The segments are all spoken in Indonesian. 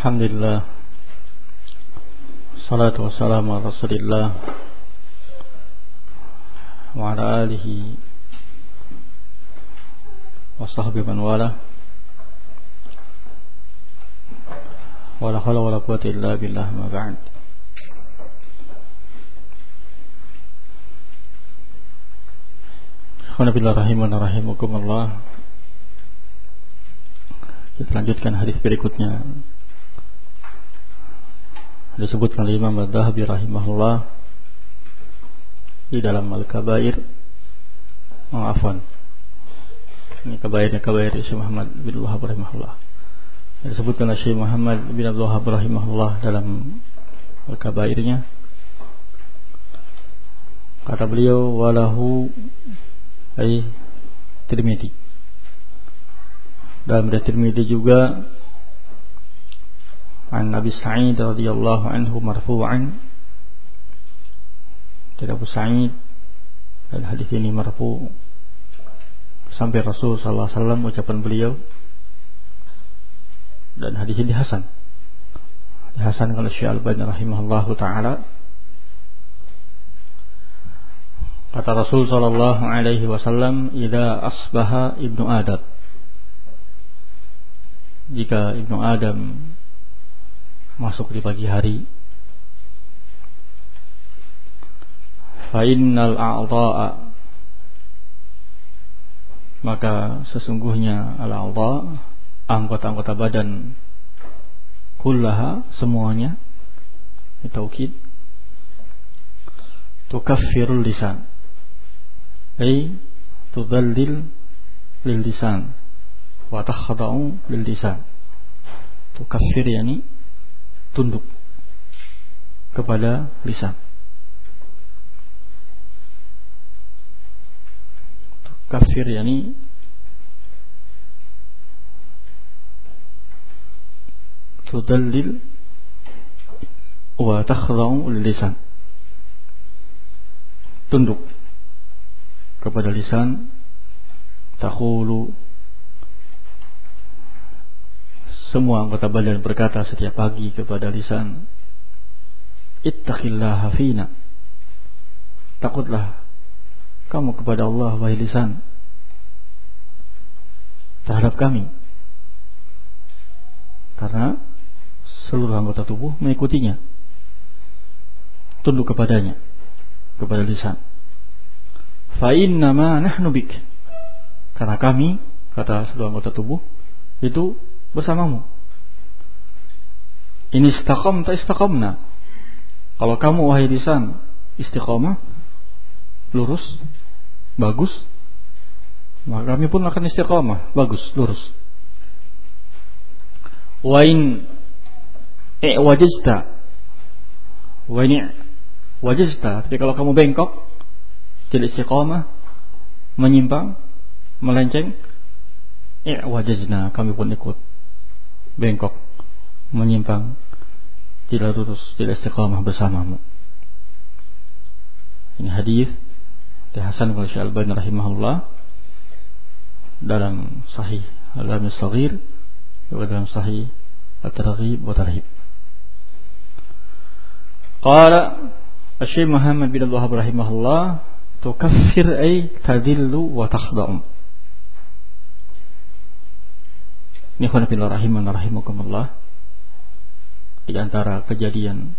الحمد لله الصلاة والسلام على رسول الله وعلى آله وصحبه من والاه ولا حول ولا قوة إلا بالله ما بعد Alhamdulillah rahimun rahimukumullah Kita lanjutkan hadis berikutnya disebutkan oleh Imam Al-Dhahabi rahimahullah di dalam Al-Kabair. Oh, ini kabairnya kabair Syekh Muhammad bin Wahab rahimahullah. Disebutkan oleh Syekh Muhammad bin Abdul Wahab rahimahullah dalam Al-Kabairnya. Kata beliau walahu ay Tirmidzi dalam Tirmidzi juga عن أبي سعيد رضي الله عنه مرفوعا dari Abu Sa'id dan hadis ini marfu sampai Rasul sallallahu alaihi wasallam ucapan beliau dan hadis ini hasan hasan oleh Syekh Al-Albani rahimahullah taala kata Rasul sallallahu alaihi wasallam idza asbaha ibnu Adam jika ibnu Adam masuk di pagi hari. Fa'innal a'dha'a maka sesungguhnya al-a'dha anggota-anggota badan kullaha semuanya taukid tukaffirul lisan. Ay tudallil lil lisan. Wa takhda'u lil lisan. Tukaffir yani tunduk kepada lisan. Kafir yani tudallil wa takhda'u lisan. Tunduk kepada lisan taqulu semua anggota badan berkata setiap pagi kepada lisan Ittaqillaha fina. Takutlah kamu kepada Allah wahai lisan terhadap kami. Karena seluruh anggota tubuh mengikutinya. Tunduk kepadanya kepada lisan. Fa innama nahnu bik. Karena kami kata seluruh anggota tubuh itu bersamamu. Ini istaqam tak istaqamna. Kalau kamu wahai lisan istiqamah, lurus, bagus, maka kami pun akan istiqamah, bagus, lurus. Wa in i'wajizta wa in wajizta, tapi kalau kamu bengkok, tidak istiqamah, menyimpang, melenceng, i'wajizna, kami pun ikut bengkok, menyimpang, tidak lurus, tidak istiqamah bersamamu. Ini hadis dari Hasan bin Syalban rahimahullah dalam Sahih Al-Jami Saghir juga dalam Sahih At-Targhib wa Tarhib. Qala Syekh Muhammad bin Abdul Wahab rahimahullah tukaffir ay tadillu wa takhda'u. Ini khonafillah rahiman rahimakumullah Di antara kejadian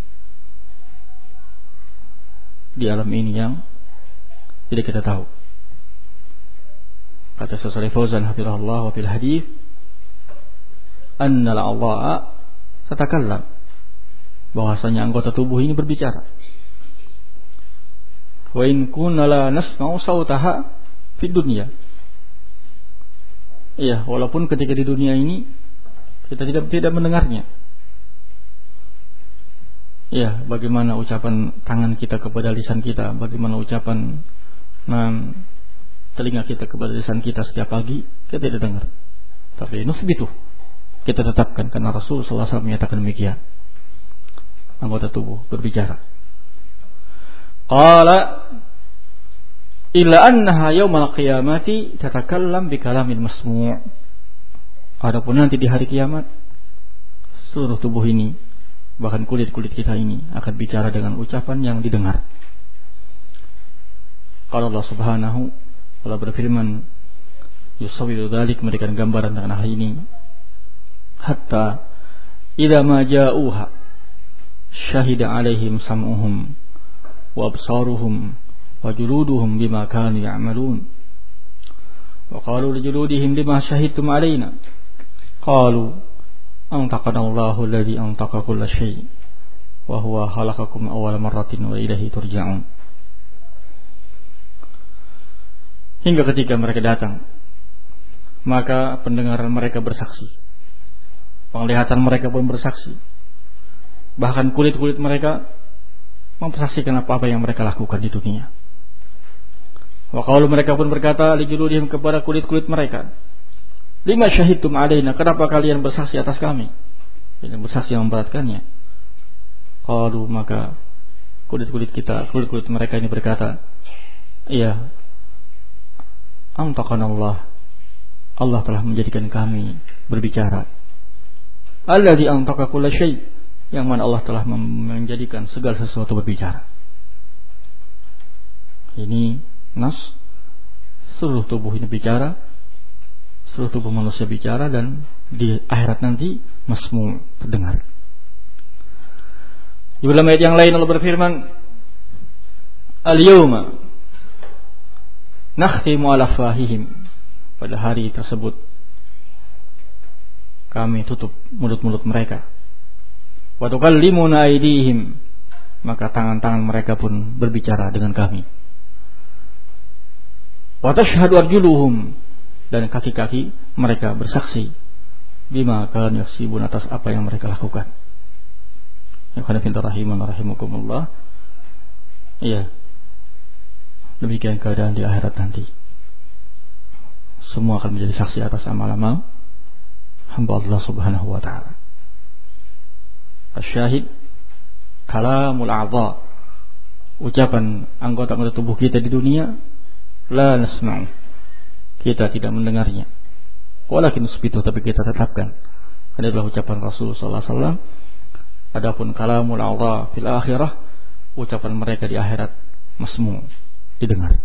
Di alam ini yang Tidak kita tahu. Kata Sosari Fauzan Hafizahullah wa fil hadith Annal Allah Tatakallam. Bahwasanya anggota tubuh ini berbicara. Wa in kunna la nasma'u sautaha Fid dunia Iya, walaupun ketika di dunia ini kita tidak tidak mendengarnya. Iya, bagaimana ucapan tangan kita kepada lisan kita, bagaimana ucapan nah, telinga kita kepada lisan kita setiap pagi, kita tidak dengar. Tapi itu kita tetapkan karena Rasul sallallahu menyatakan demikian. Anggota tubuh berbicara. Qala illa annaha yaumal qiyamati tatakallam bi kalamin masmu' adapun nanti di hari kiamat seluruh tubuh ini bahkan kulit-kulit kita ini akan bicara dengan ucapan yang didengar. Kalau Allah Subhanahu Allah berfirman yusawiru dzalik memberikan gambaran tentang hal ini. Hatta idza ma ja'uha syahida alaihim sam'uhum wa absaruhum wa qalu li juludihim lima syahidtum alaina qalu antaqana Allahu alladhi antaqa kulla syai wa huwa khalaqakum awwala marratin wa ilaihi turja'un hingga ketika mereka datang maka pendengaran mereka bersaksi. Penglihatan mereka pun bersaksi. Bahkan kulit-kulit mereka mempersaksikan apa-apa yang mereka lakukan di dunia. Wa kalau mereka pun berkata lijuludihim kepada kulit-kulit mereka. Lima syahidtum alaina, kenapa kalian bersaksi atas kami? Ini bersaksi yang memberatkannya. Kalau maka kulit-kulit kita, kulit-kulit mereka ini berkata, Iya, Antakan Allah Allah telah menjadikan kami berbicara. Allah di antaka kulla syai yang mana Allah telah menjadikan segala sesuatu berbicara. Ini nas seluruh tubuh ini bicara, seluruh tubuh manusia bicara dan di akhirat nanti masmu terdengar. Di dalam ayat yang lain Allah berfirman, Al-yawma nakhtimu ala fahihim pada hari tersebut kami tutup mulut-mulut mereka. Wa tukallimuna aydihim maka tangan-tangan mereka pun berbicara dengan kami. Wa arjuluhum dan kaki-kaki mereka bersaksi bima kalian yaksibun atas apa yang mereka lakukan. Ya kana fil rahiman rahimakumullah. Iya. Demikian keadaan di akhirat nanti semua akan menjadi saksi atas amal-amal hamba Allah Subhanahu wa taala. Asyahid kalamul a'dha ucapan anggota-anggota tubuh kita di dunia la nasma'u. Kita tidak mendengarnya. Walakin sepitu tapi kita tetapkan. Ini adalah ucapan Rasul sallallahu alaihi wasallam. Adapun kalamul a'dha fil akhirah ucapan mereka di akhirat masmu didengar.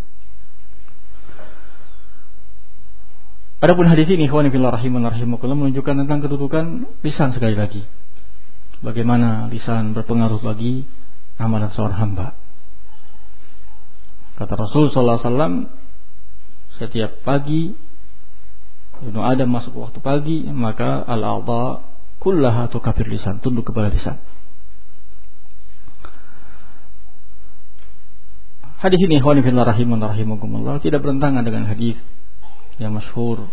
Adapun hadis ini ikhwan fillah rahiman rahimakumullah menunjukkan tentang kedudukan lisan sekali lagi. Bagaimana lisan berpengaruh bagi amalan seorang hamba. Kata Rasul sallallahu alaihi wasallam setiap pagi Ibnu Adam masuk waktu pagi maka al-a'dha kullaha tukafir lisan tunduk kepada lisan. Hadis ini ikhwan fillah rahiman rahimakumullah tidak bertentangan dengan hadis yang masyhur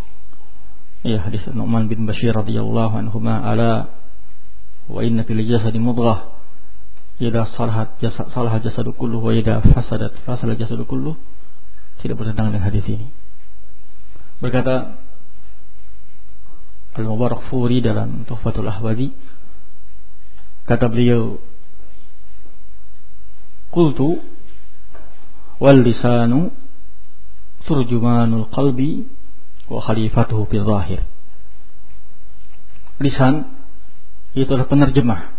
ya hadis Nu'man bin Bashir radhiyallahu anhu ala wa inna fil jasadi mudghah idza salahat jasad salaha jasadu kullu wa idza fasadat fasala jasadu kullu tidak bertentangan dengan hadis ini. Berkata Al-Mubarak Furi dalam Tuhfatul Ahwadi kata beliau Qultu wal lisanu turjumanul qalbi wa khalifatuhu fil zahir. Lisan itu adalah penerjemah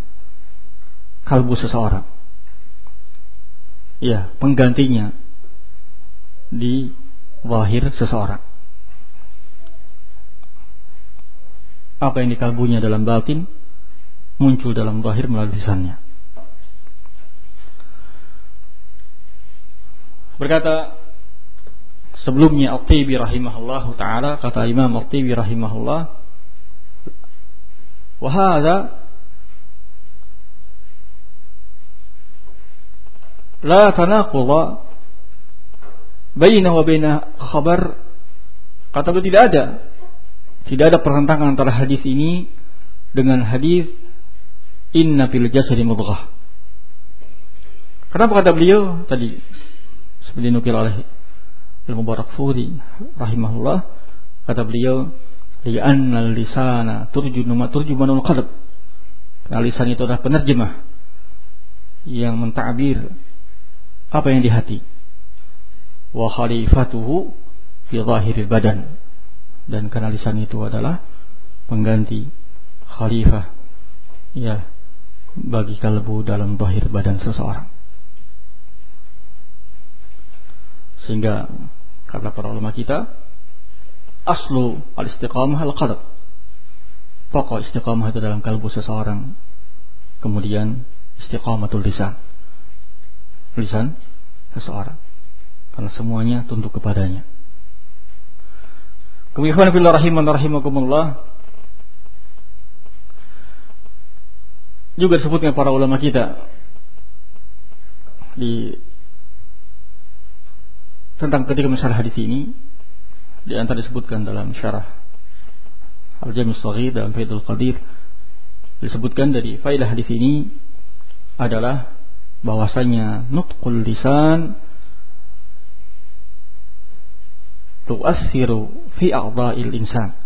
kalbu seseorang. Ya, penggantinya di zahir seseorang. Apa yang di kalbunya dalam batin muncul dalam zahir melalui lisannya. Berkata sebelumnya Al-Tibi rahimahullah taala kata Imam Al-Tibi rahimahullah wa hadha la tanaqud baina baina khabar kata beliau tidak ada. Tidak ada pertentangan antara hadis ini dengan hadis inna fil jasadi mudghah. Kenapa kata beliau? Tadi seperti nukil oleh Al-Mubarak Furi rahimahullah kata beliau li'anna lisana turjunu turjumanul qalb. Karena lisan itu adalah penerjemah yang mentakbir apa yang di hati wa khalifatuhu fi zahiril badan dan karena lisan itu adalah pengganti khalifah ya bagi kalbu dalam zahir badan seseorang. Sehingga kata para ulama kita, aslu al-istiqamah al-qadar. Pokok istiqamah itu dalam kalbu seseorang. Kemudian istiqamatul lisan. Lisan seseorang. Karena semuanya tunduk kepadanya. Kemudian rahiman rahimakumullah juga disebutkan para ulama kita di tentang ketika masalah hadis ini di antara disebutkan dalam syarah Al-Jami' Shaghir dalam Faidul Qadir disebutkan dari faidah hadis ini adalah bahwasanya nutqul lisan tu'assiru fi a'dha'il insan.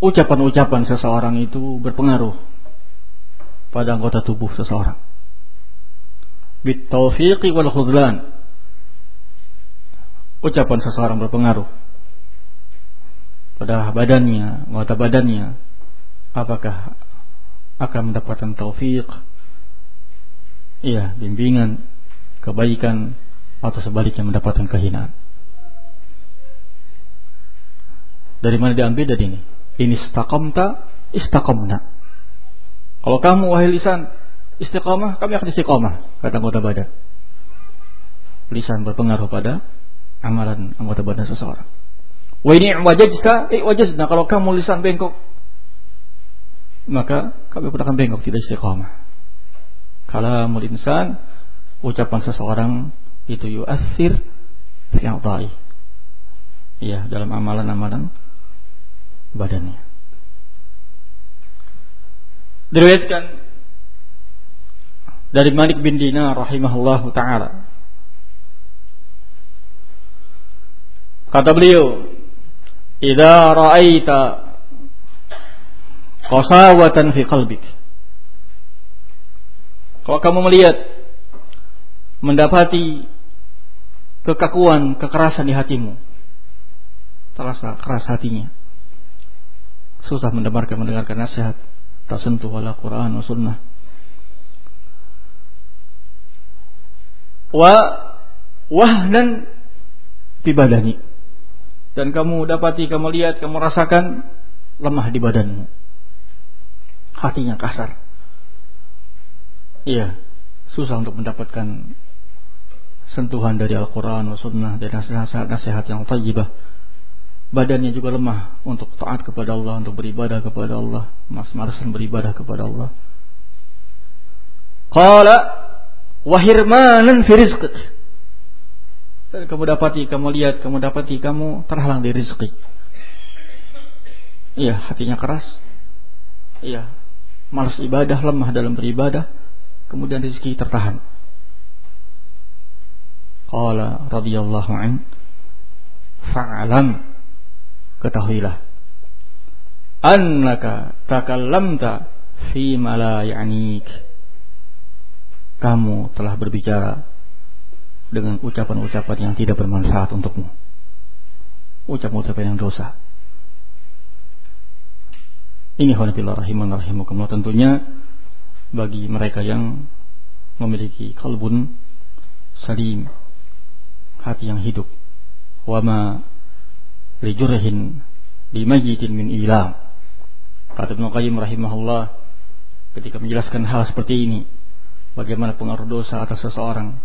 Ucapan-ucapan seseorang itu berpengaruh pada anggota tubuh seseorang. Bitaufiqi wal khudlan. Ucapan seseorang berpengaruh pada badannya, mata badannya apakah akan mendapatkan taufik iya, bimbingan kebaikan atau sebaliknya mendapatkan kehinaan dari mana diambil dari ini ini istaqamta istaqamna kalau kamu wahai lisan istiqamah, kami akan istiqamah, kata anggota badan. Lisan berpengaruh pada amalan anggota badan seseorang. Wa ini wajajta, eh wajajna. Kalau kamu lisan bengkok, maka kami pun akan bengkok, tidak istiqamah. Kalau insan, ucapan seseorang itu yu'athir fi Ya, dalam amalan-amalan badannya. Diriwayatkan dari Malik bin Dinar rahimahullahu taala. Kata beliau, "Idza ra'aita qasawatan fi qalbik." Kalau kamu melihat mendapati kekakuan, kekerasan di hatimu, terasa keras hatinya. Susah mendengarkan mendengarkan nasihat, tak sentuh wala Quran wa sunnah wa wahnan di dan kamu dapati kamu lihat kamu rasakan lemah di badanmu hatinya kasar iya susah untuk mendapatkan sentuhan dari Al-Quran Sunnah dan nasihat-nasihat yang tajibah badannya juga lemah untuk taat kepada Allah untuk beribadah kepada Allah mas-malasan beribadah kepada Allah qala wahirmanan fi rizqik. Dan kamu dapati, kamu lihat, kamu dapati, kamu terhalang dari rezeki. Iya, hatinya keras. Iya, malas ibadah, lemah dalam beribadah. Kemudian rezeki tertahan. Qala radhiyallahu an fa'alam ketahuilah annaka takallamta fi ma la ya'nik kamu telah berbicara dengan ucapan-ucapan yang tidak bermanfaat untukmu. Ucapan-ucapan yang dosa. Ini khonifillah rahiman rahimakumullah. Tentunya bagi mereka yang memiliki kalbun salim hati yang hidup. Wama lijurhin limajitin min ilam kata Ibnu Qayyim rahimahullah ketika menjelaskan hal seperti ini bagaimana pengaruh dosa atas seseorang,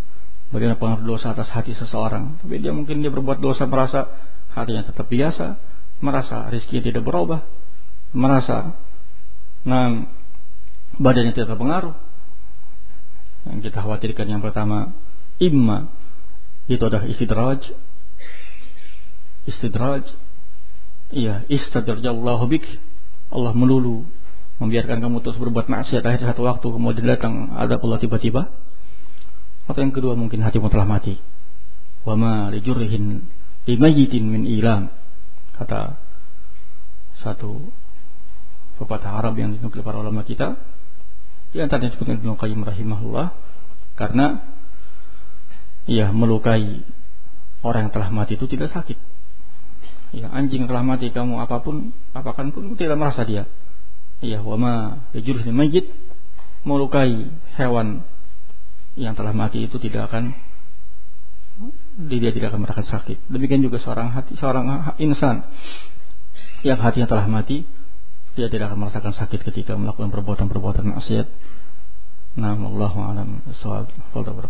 bagaimana pengaruh dosa atas hati seseorang. Tapi dia mungkin dia berbuat dosa merasa hatinya tetap biasa, merasa rezeki tidak berubah, merasa nah badannya tidak terpengaruh. Yang kita khawatirkan yang pertama, imma itu adalah istidraj. Istidraj. Iya, istadrajallahu bik. Allah melulu membiarkan kamu terus berbuat maksiat akhir satu waktu kemudian datang ada Allah tiba-tiba atau yang kedua mungkin hatimu telah mati wama lijurrihin limayitin min ilam kata satu pepatah Arab yang dinukil para ulama kita. Di antaranya disebutkan Ibnu Qayyim rahimahullah. Karena ia melukai orang yang telah mati itu tidak sakit. Ya anjing telah mati kamu apa pun apakan pun tidak merasa dia. Ya wama yajurus majid melukai hewan yang telah mati itu tidak akan dia tidak akan merasakan sakit. Demikian juga seorang hati, seorang insan yang hatinya telah mati, dia tidak akan merasakan sakit ketika melakukan perbuatan-perbuatan maksiat. Nah, Allahu a'lam bishawab. Wallahu